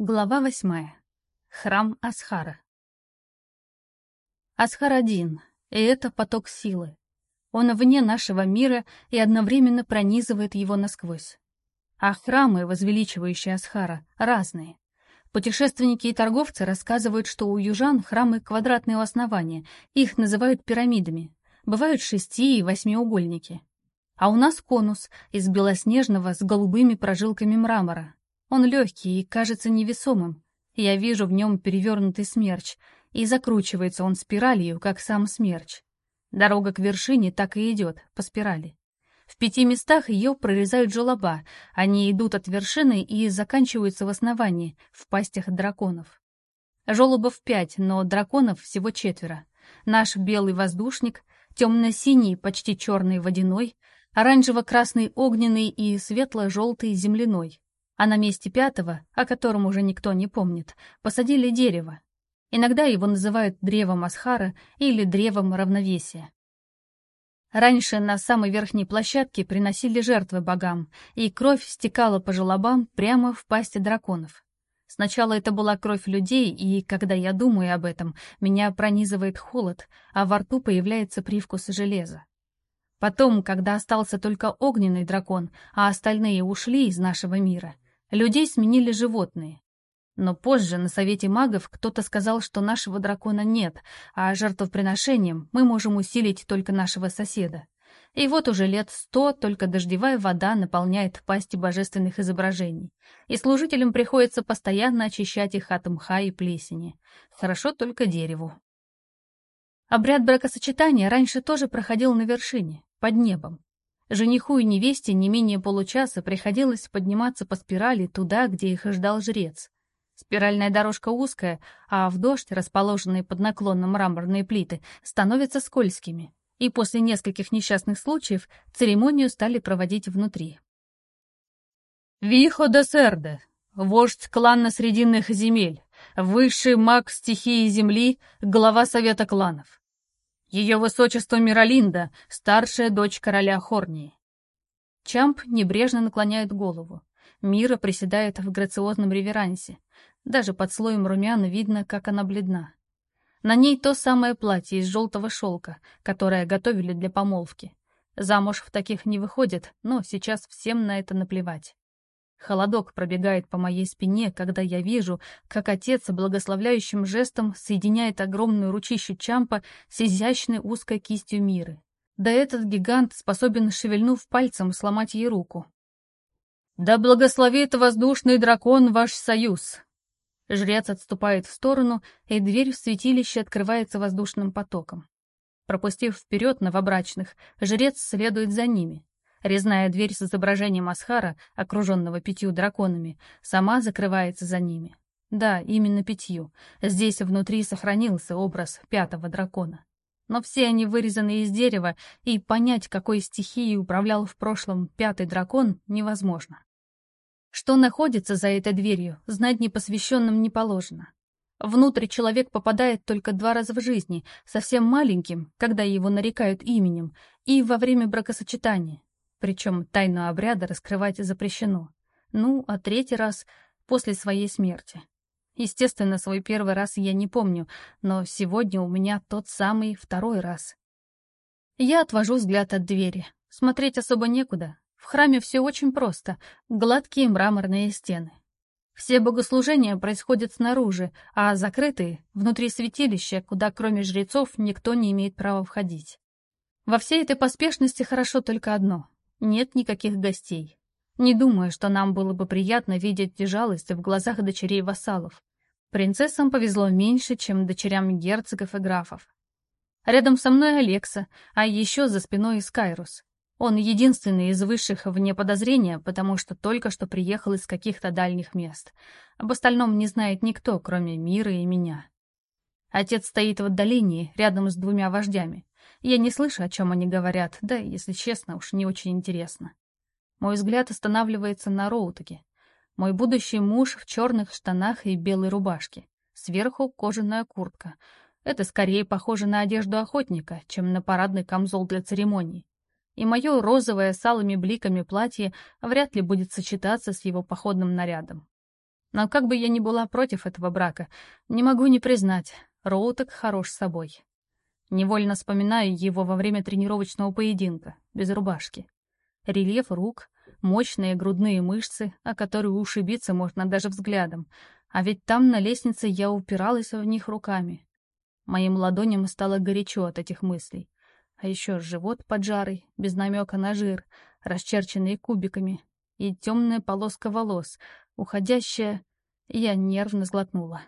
Глава восьмая. Храм Асхара. Асхар один, и это поток силы. Он вне нашего мира и одновременно пронизывает его насквозь. А храмы, возвеличивающие Асхара, разные. Путешественники и торговцы рассказывают, что у южан храмы квадратного основания, их называют пирамидами. Бывают шести- и восьмиугольники. А у нас конус из белоснежного с голубыми прожилками мрамора, он легкий и кажется невесомым. Я вижу в нем перевернутый смерч, и закручивается он спиралью, как сам смерч. Дорога к вершине так и идет, по спирали. В пяти местах ее прорезают желоба, они идут от вершины и заканчиваются в основании, в пастях драконов. Желобов пять, но драконов всего четверо. Наш белый воздушник, темно-синий, почти черный водяной, оранжево-красный огненный и светло-желтый земляной а на месте пятого, о котором уже никто не помнит, посадили дерево. Иногда его называют древом Асхара или древом равновесия. Раньше на самой верхней площадке приносили жертвы богам, и кровь стекала по желобам прямо в пасти драконов. Сначала это была кровь людей, и, когда я думаю об этом, меня пронизывает холод, а во рту появляется привкус железа. Потом, когда остался только огненный дракон, а остальные ушли из нашего мира — Людей сменили животные. Но позже на совете магов кто-то сказал, что нашего дракона нет, а жертвоприношением мы можем усилить только нашего соседа. И вот уже лет сто только дождевая вода наполняет пасти божественных изображений, и служителям приходится постоянно очищать их от мха и плесени. Хорошо только дереву. Обряд бракосочетания раньше тоже проходил на вершине, под небом. Жениху и невесте не менее получаса приходилось подниматься по спирали туда, где их ждал жрец. Спиральная дорожка узкая, а в дождь, расположенные под наклоном мраморные плиты, становятся скользкими. И после нескольких несчастных случаев церемонию стали проводить внутри. «Вихо де Серде, вождь клана Срединных земель, высший маг стихии земли, глава совета кланов. Ее высочество Миралинда, старшая дочь короля Хорнии. Чамп небрежно наклоняет голову. Мира приседает в грациозном реверансе. Даже под слоем румян видно, как она бледна. На ней то самое платье из желтого шелка, которое готовили для помолвки. Замуж в таких не выходит, но сейчас всем на это наплевать. Холодок пробегает по моей спине, когда я вижу, как отец благословляющим жестом соединяет огромную ручищу Чампа с изящной узкой кистью Миры. Да этот гигант способен, шевельнув пальцем, сломать ей руку. «Да благословит воздушный дракон ваш союз!» Жрец отступает в сторону, и дверь в святилище открывается воздушным потоком. Пропустив вперед новобрачных, жрец следует за ними. Резная дверь с изображением Асхара, окруженного пятью драконами, сама закрывается за ними. Да, именно пятью. Здесь внутри сохранился образ пятого дракона. Но все они вырезаны из дерева, и понять, какой стихией управлял в прошлом пятый дракон, невозможно. Что находится за этой дверью, знать непосвященным не положено. Внутрь человек попадает только два раза в жизни, совсем маленьким, когда его нарекают именем, и во время бракосочетания. Причем тайну обряда раскрывать запрещено. Ну, а третий раз — после своей смерти. Естественно, свой первый раз я не помню, но сегодня у меня тот самый второй раз. Я отвожу взгляд от двери. Смотреть особо некуда. В храме все очень просто. Гладкие мраморные стены. Все богослужения происходят снаружи, а закрытые — внутри святилища, куда кроме жрецов никто не имеет права входить. Во всей этой поспешности хорошо только одно нет никаких гостей. Не думаю, что нам было бы приятно видеть жалость в глазах дочерей вассалов. Принцессам повезло меньше, чем дочерям герцогов и графов. Рядом со мной Алекса, а еще за спиной Скайрус. Он единственный из высших вне подозрения, потому что только что приехал из каких-то дальних мест. Об остальном не знает никто, кроме Мира и меня. Отец стоит в отдалении, рядом с двумя вождями. Я не слышу, о чем они говорят, да, если честно, уж не очень интересно. Мой взгляд останавливается на Роутаке. Мой будущий муж в черных штанах и белой рубашке. Сверху кожаная куртка. Это скорее похоже на одежду охотника, чем на парадный камзол для церемоний. И мое розовое с алыми бликами платье вряд ли будет сочетаться с его походным нарядом. Но как бы я ни была против этого брака, не могу не признать, Роутек хорош собой. Невольно вспоминаю его во время тренировочного поединка, без рубашки. Рельеф рук, мощные грудные мышцы, о которые ушибиться можно даже взглядом, а ведь там на лестнице я упиралась в них руками. Моим ладоням стало горячо от этих мыслей. А еще живот поджарый, без намека на жир, расчерченный кубиками, и темная полоска волос, уходящая... Я нервно сглотнула.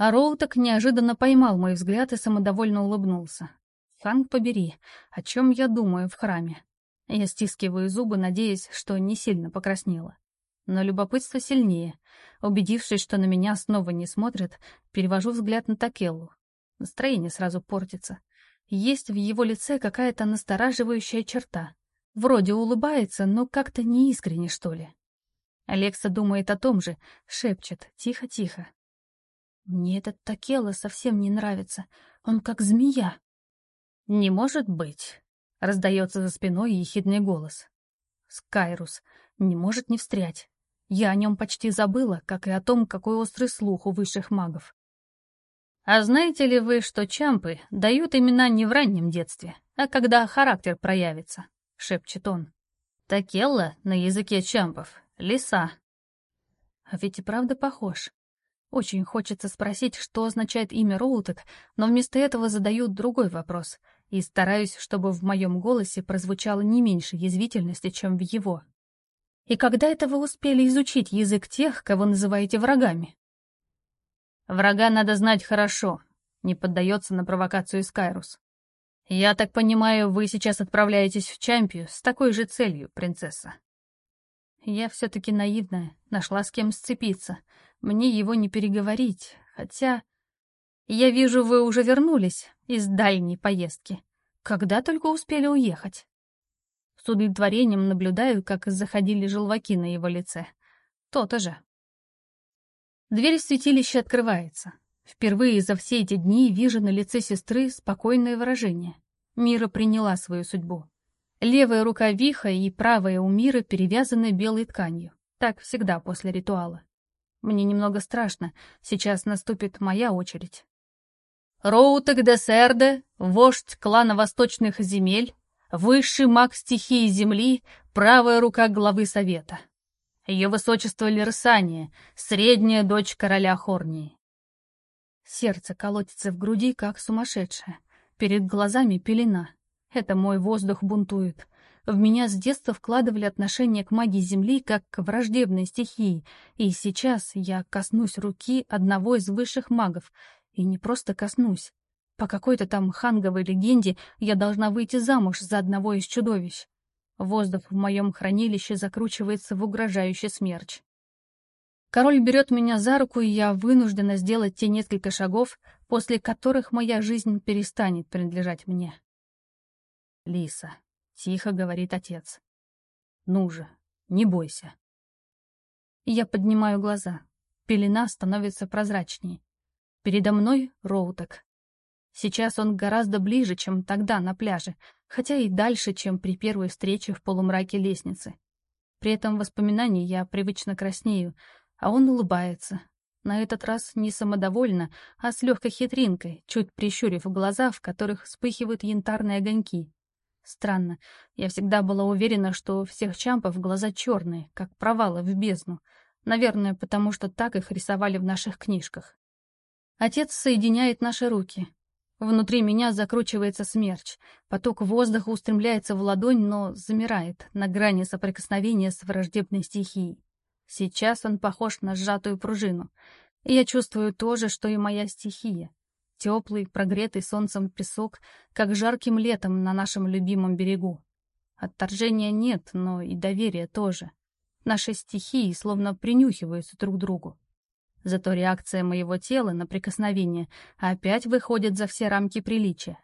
А Роутек неожиданно поймал мой взгляд и самодовольно улыбнулся. «Фанк побери, о чем я думаю в храме?» Я стискиваю зубы, надеясь, что не сильно покраснела. Но любопытство сильнее. Убедившись, что на меня снова не смотрят, перевожу взгляд на Такеллу. Настроение сразу портится. Есть в его лице какая-то настораживающая черта. Вроде улыбается, но как-то неискренне, что ли. Алекса думает о том же, шепчет, тихо-тихо. «Мне этот Такела совсем не нравится. Он как змея». «Не может быть», — раздается за спиной ехидный голос. Скайрус не может не встрять. Я о нем почти забыла, как и о том, какой острый слух у высших магов. А знаете ли вы, что чампы дают имена не в раннем детстве, а когда характер проявится? — шепчет он. Такелла на языке чампов — лиса. А ведь и правда похож. Очень хочется спросить, что означает имя Роутек, но вместо этого задаю другой вопрос — и стараюсь, чтобы в моем голосе прозвучало не меньше язвительности, чем в его. И когда это вы успели изучить язык тех, кого называете врагами? Врага надо знать хорошо, не поддается на провокацию Скайрус. Я так понимаю, вы сейчас отправляетесь в Чампию с такой же целью, принцесса. Я все-таки наивная, нашла с кем сцепиться. Мне его не переговорить, хотя... Я вижу, вы уже вернулись из дальней поездки. Когда только успели уехать? С удовлетворением наблюдаю, как заходили желваки на его лице. То-то же. Дверь в святилище открывается. Впервые за все эти дни вижу на лице сестры спокойное выражение. Мира приняла свою судьбу. Левая рука Виха и правая у Мира перевязаны белой тканью. Так всегда после ритуала. Мне немного страшно, сейчас наступит моя очередь. Роутек де Серде, вождь клана Восточных земель, высший маг стихии Земли, правая рука главы Совета. Ее высочество Лерсания, средняя дочь короля Хорнии. Сердце колотится в груди, как сумасшедшее. Перед глазами пелена. Это мой воздух бунтует. В меня с детства вкладывали отношение к магии Земли как к враждебной стихии, и сейчас я коснусь руки одного из высших магов и не просто коснусь. По какой-то там ханговой легенде я должна выйти замуж за одного из чудовищ. Воздух в моем хранилище закручивается в угрожающий смерч. Король берет меня за руку, и я вынуждена сделать те несколько шагов, после которых моя жизнь перестанет принадлежать мне. «Лиса», — тихо говорит отец, — «ну же, не бойся». Я поднимаю глаза. Пелена становится прозрачнее. Передо мной Роутек. Сейчас он гораздо ближе, чем тогда на пляже, хотя и дальше, чем при первой встрече в полумраке лестницы. При этом воспоминании я привычно краснею, а он улыбается. На этот раз не самодовольно, а с легкой хитринкой, чуть прищурив глаза, в которых вспыхивают янтарные огоньки. Странно, я всегда была уверена, что у всех чампов глаза черные, как провалы в бездну. Наверное, потому что так их рисовали в наших книжках. Отец соединяет наши руки. Внутри меня закручивается смерч. Поток воздуха устремляется в ладонь, но замирает на грани соприкосновения с враждебной стихией. Сейчас он похож на сжатую пружину. И я чувствую то же, что и моя стихия. Теплый, прогретый солнцем песок, как жарким летом на нашем любимом берегу. Отторжения нет, но и доверия тоже. Наши стихии словно принюхиваются друг к другу. Зато реакция моего тела на прикосновение опять выходит за все рамки приличия.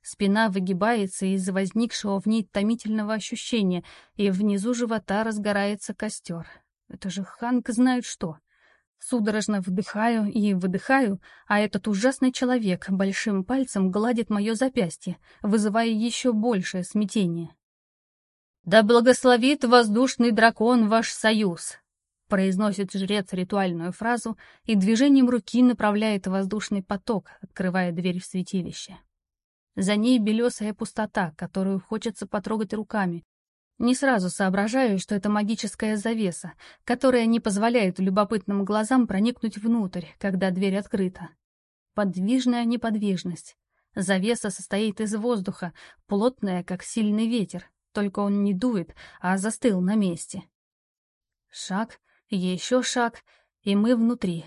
Спина выгибается из-за возникшего в ней томительного ощущения, и внизу живота разгорается костер. Это же Ханк знает что. Судорожно вдыхаю и выдыхаю, а этот ужасный человек большим пальцем гладит мое запястье, вызывая еще большее смятение. «Да благословит воздушный дракон ваш союз!» произносит жрец ритуальную фразу и движением руки направляет воздушный поток, открывая дверь в святилище. За ней белесая пустота, которую хочется потрогать руками. Не сразу соображаю, что это магическая завеса, которая не позволяет любопытным глазам проникнуть внутрь, когда дверь открыта. Подвижная неподвижность. Завеса состоит из воздуха, плотная, как сильный ветер, только он не дует, а застыл на месте. Шаг, еще шаг, и мы внутри.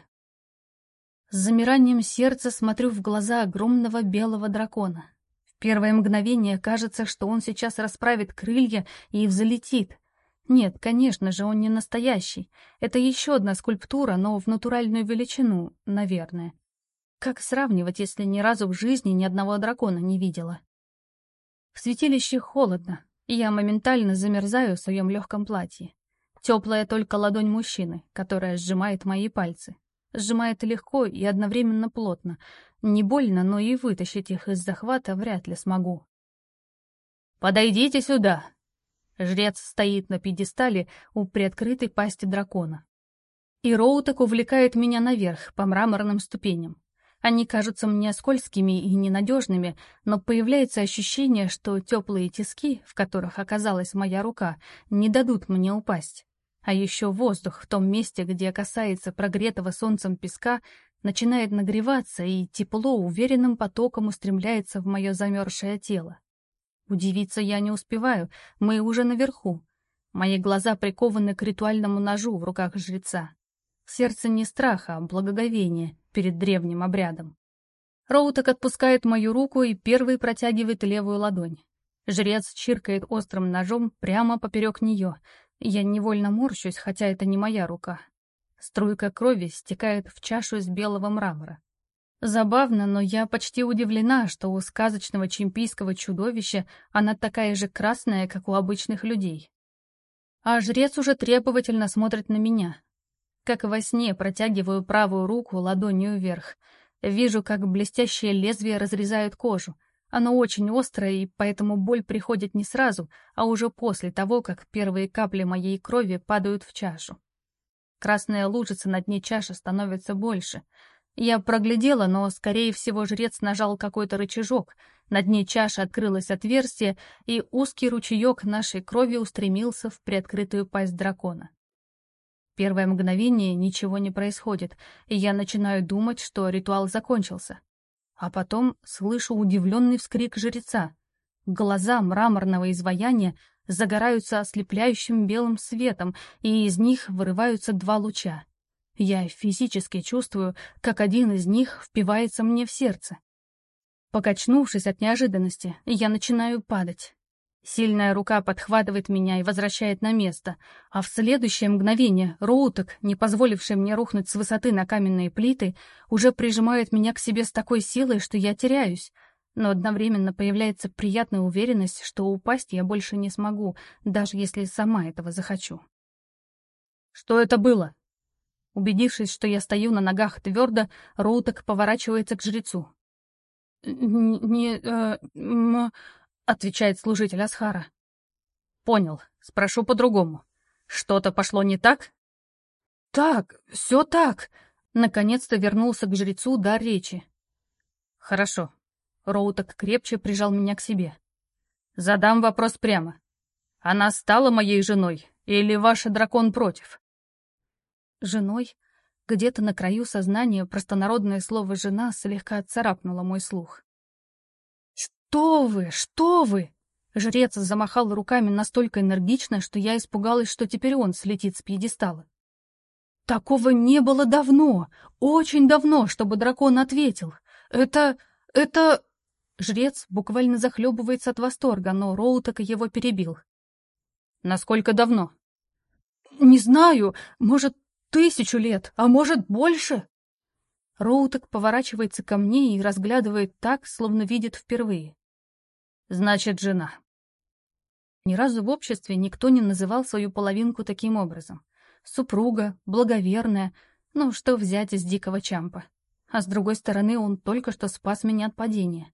С замиранием сердца смотрю в глаза огромного белого дракона. Первое мгновение кажется, что он сейчас расправит крылья и взлетит. Нет, конечно же, он не настоящий. Это еще одна скульптура, но в натуральную величину, наверное. Как сравнивать, если ни разу в жизни ни одного дракона не видела? В святилище холодно, и я моментально замерзаю в своем легком платье. Теплая только ладонь мужчины, которая сжимает мои пальцы. Сжимает легко и одновременно плотно. Не больно, но и вытащить их из захвата вряд ли смогу. «Подойдите сюда!» Жрец стоит на пьедестале у приоткрытой пасти дракона. И Роутек увлекает меня наверх, по мраморным ступеням. Они кажутся мне скользкими и ненадежными, но появляется ощущение, что теплые тиски, в которых оказалась моя рука, не дадут мне упасть. А еще воздух в том месте, где касается прогретого солнцем песка, начинает нагреваться, и тепло уверенным потоком устремляется в мое замерзшее тело. Удивиться я не успеваю, мы уже наверху. Мои глаза прикованы к ритуальному ножу в руках жреца. Сердце не страха, а благоговения перед древним обрядом. Роутек отпускает мою руку и первый протягивает левую ладонь. Жрец чиркает острым ножом прямо поперек нее. Я невольно морщусь, хотя это не моя рука. Струйка крови стекает в чашу из белого мрамора. Забавно, но я почти удивлена, что у сказочного чемпийского чудовища она такая же красная, как у обычных людей. А жрец уже требовательно смотрит на меня, как во сне протягиваю правую руку ладонью вверх. Вижу, как блестящее лезвие разрезает кожу. Оно очень острое, и поэтому боль приходит не сразу, а уже после того, как первые капли моей крови падают в чашу. Красная лужица на дне чаши становится больше. Я проглядела, но, скорее всего, жрец нажал какой-то рычажок. На дне чаши открылось отверстие, и узкий ручеек нашей крови устремился в приоткрытую пасть дракона. Первое мгновение ничего не происходит, и я начинаю думать, что ритуал закончился. А потом слышу удивленный вскрик жреца. Глаза мраморного изваяния загораются ослепляющим белым светом, и из них вырываются два луча. Я физически чувствую, как один из них впивается мне в сердце. Покачнувшись от неожиданности, я начинаю падать. Сильная рука подхватывает меня и возвращает на место, а в следующее мгновение Роутек, не позволивший мне рухнуть с высоты на каменные плиты, уже прижимает меня к себе с такой силой, что я теряюсь, но одновременно появляется приятная уверенность, что упасть я больше не смогу, даже если сама этого захочу. «Что это было?» Убедившись, что я стою на ногах твердо, Роутек поворачивается к жрецу. «Не... Э, м...» — отвечает служитель Асхара. «Понял. Спрошу по-другому. Что-то пошло не так?» «Так, все так!» Наконец-то вернулся к жрецу дар речи. «Хорошо». Роуток крепче прижал меня к себе. «Задам вопрос прямо. Она стала моей женой, или ваш дракон против?» «Женой?» Где-то на краю сознания простонародное слово «жена» слегка отцарапнуло мой слух. «Что вы? Что вы?» Жрец замахал руками настолько энергично, что я испугалась, что теперь он слетит с пьедестала. «Такого не было давно, очень давно, чтобы дракон ответил. Это... это...» Жрец буквально захлебывается от восторга, но Роутек его перебил. «Насколько давно?» «Не знаю, может, тысячу лет, а может, больше?» Роутек поворачивается ко мне и разглядывает так, словно видит впервые. Значит, жена. Ни разу в обществе никто не называл свою половинку таким образом. Супруга, благоверная, ну что взять из дикого чампа. А с другой стороны, он только что спас меня от падения.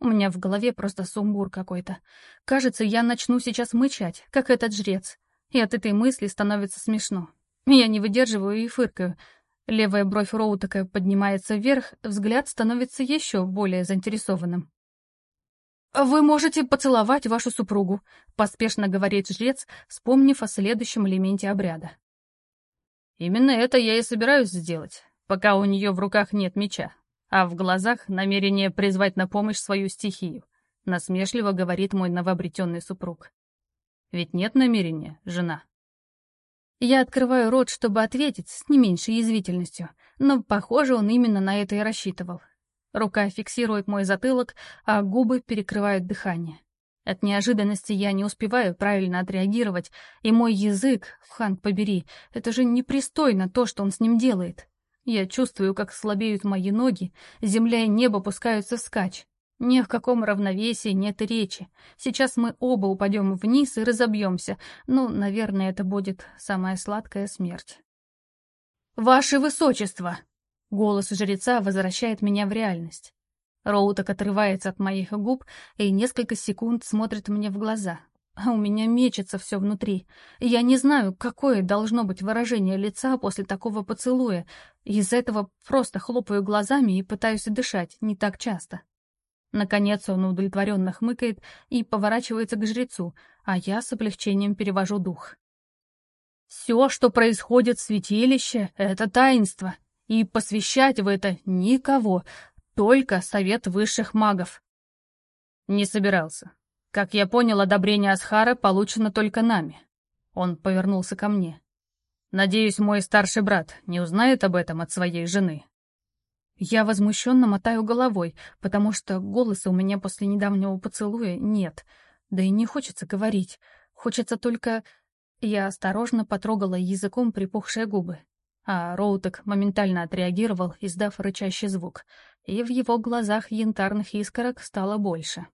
У меня в голове просто сумбур какой-то. Кажется, я начну сейчас мычать, как этот жрец. И от этой мысли становится смешно. Я не выдерживаю и фыркаю. Левая бровь Роутека поднимается вверх, взгляд становится еще более заинтересованным. «Вы можете поцеловать вашу супругу», — поспешно говорит жрец, вспомнив о следующем элементе обряда. «Именно это я и собираюсь сделать, пока у нее в руках нет меча, а в глазах намерение призвать на помощь свою стихию», — насмешливо говорит мой новообретенный супруг. «Ведь нет намерения, жена». Я открываю рот, чтобы ответить с не меньшей язвительностью, но, похоже, он именно на это и рассчитывал. Рука фиксирует мой затылок, а губы перекрывают дыхание. От неожиданности я не успеваю правильно отреагировать, и мой язык, хан побери, это же непристойно то, что он с ним делает. Я чувствую, как слабеют мои ноги, земля и небо пускаются вскачь. Ни о каком равновесии нет речи. Сейчас мы оба упадем вниз и разобьемся. Ну, наверное, это будет самая сладкая смерть. «Ваше Высочество!» Голос жреца возвращает меня в реальность. Роуток отрывается от моих губ и несколько секунд смотрит мне в глаза. А у меня мечется все внутри. Я не знаю, какое должно быть выражение лица после такого поцелуя. Из этого просто хлопаю глазами и пытаюсь дышать не так часто. Наконец он удовлетворенно хмыкает и поворачивается к жрецу, а я с облегчением перевожу дух. «Все, что происходит в святилище, — это таинство и посвящать в это никого, только совет высших магов. Не собирался. Как я понял, одобрение Асхара получено только нами. Он повернулся ко мне. Надеюсь, мой старший брат не узнает об этом от своей жены. Я возмущенно мотаю головой, потому что голоса у меня после недавнего поцелуя нет. Да и не хочется говорить. Хочется только... Я осторожно потрогала языком припухшие губы а Роутек моментально отреагировал, издав рычащий звук, и в его глазах янтарных искорок стало больше.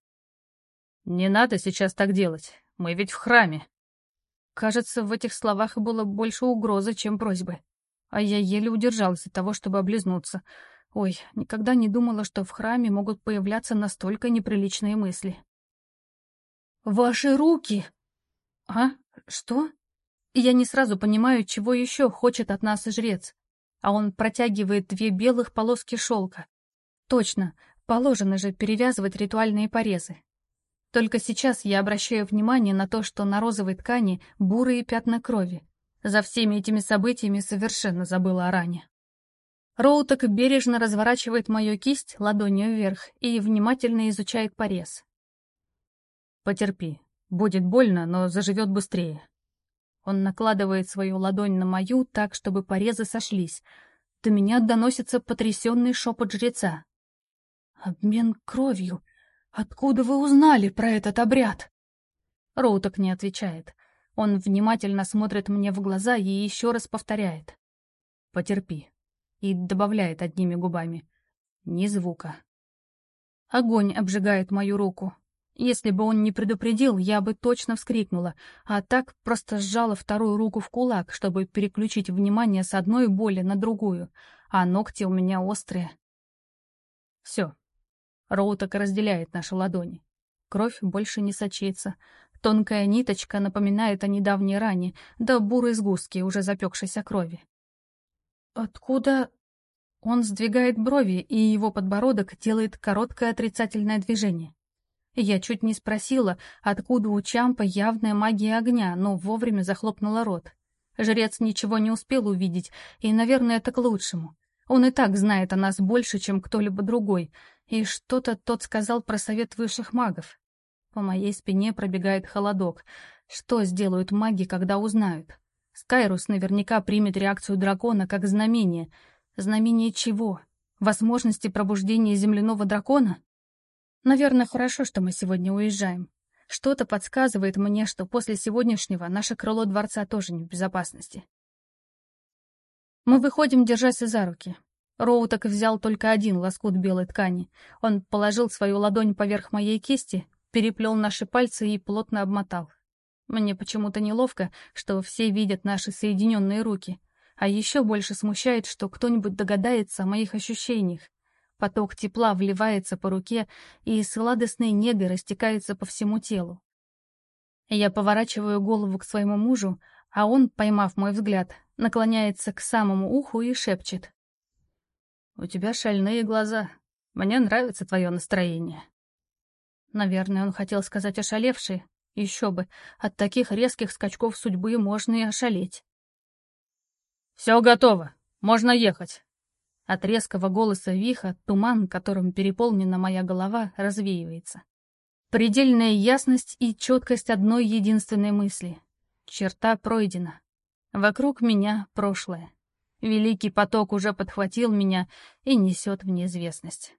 «Не надо сейчас так делать, мы ведь в храме». Кажется, в этих словах было больше угрозы, чем просьбы. А я еле удержалась от того, чтобы облизнуться. Ой, никогда не думала, что в храме могут появляться настолько неприличные мысли. «Ваши руки!» «А? Что?» Я не сразу понимаю, чего еще хочет от нас жрец. А он протягивает две белых полоски шелка. Точно, положено же перевязывать ритуальные порезы. Только сейчас я обращаю внимание на то, что на розовой ткани бурые пятна крови. За всеми этими событиями совершенно забыла о ране. Роутек бережно разворачивает мою кисть ладонью вверх и внимательно изучает порез. «Потерпи. Будет больно, но заживет быстрее», он накладывает свою ладонь на мою так, чтобы порезы сошлись. До меня доносится потрясенный шепот жреца. «Обмен кровью? Откуда вы узнали про этот обряд?» Роуток не отвечает. Он внимательно смотрит мне в глаза и еще раз повторяет. «Потерпи». И добавляет одними губами. Ни звука. Огонь обжигает мою руку. Если бы он не предупредил, я бы точно вскрикнула, а так просто сжала вторую руку в кулак, чтобы переключить внимание с одной боли на другую, а ногти у меня острые. Все. Роуток разделяет наши ладони. Кровь больше не сочится. Тонкая ниточка напоминает о недавней ране, да бурой сгустки, уже запекшейся крови. «Откуда...» Он сдвигает брови, и его подбородок делает короткое отрицательное движение. Я чуть не спросила, откуда у Чампа явная магия огня, но вовремя захлопнула рот. Жрец ничего не успел увидеть, и, наверное, это к лучшему. Он и так знает о нас больше, чем кто-либо другой, и что-то тот сказал про совет высших магов. По моей спине пробегает холодок. Что сделают маги, когда узнают? Скайрус наверняка примет реакцию дракона как знамение. Знамение чего? Возможности пробуждения земляного дракона? Наверное, хорошо, что мы сегодня уезжаем. Что-то подсказывает мне, что после сегодняшнего наше крыло дворца тоже не в безопасности. Мы выходим, держась за руки. Роуток взял только один лоскут белой ткани. Он положил свою ладонь поверх моей кисти, переплел наши пальцы и плотно обмотал. Мне почему-то неловко, что все видят наши соединенные руки, а еще больше смущает, что кто-нибудь догадается о моих ощущениях. Поток тепла вливается по руке, и сладостной негой растекается по всему телу. Я поворачиваю голову к своему мужу, а он, поймав мой взгляд, наклоняется к самому уху и шепчет. «У тебя шальные глаза. Мне нравится твое настроение». Наверное, он хотел сказать ошалевший. Еще бы, от таких резких скачков судьбы можно и ошалеть. «Все готово, можно ехать». От резкого голоса Виха туман, которым переполнена моя голова, развеивается. Предельная ясность и четкость одной единственной мысли. Черта пройдена. Вокруг меня прошлое. Великий поток уже подхватил меня и несет в неизвестность.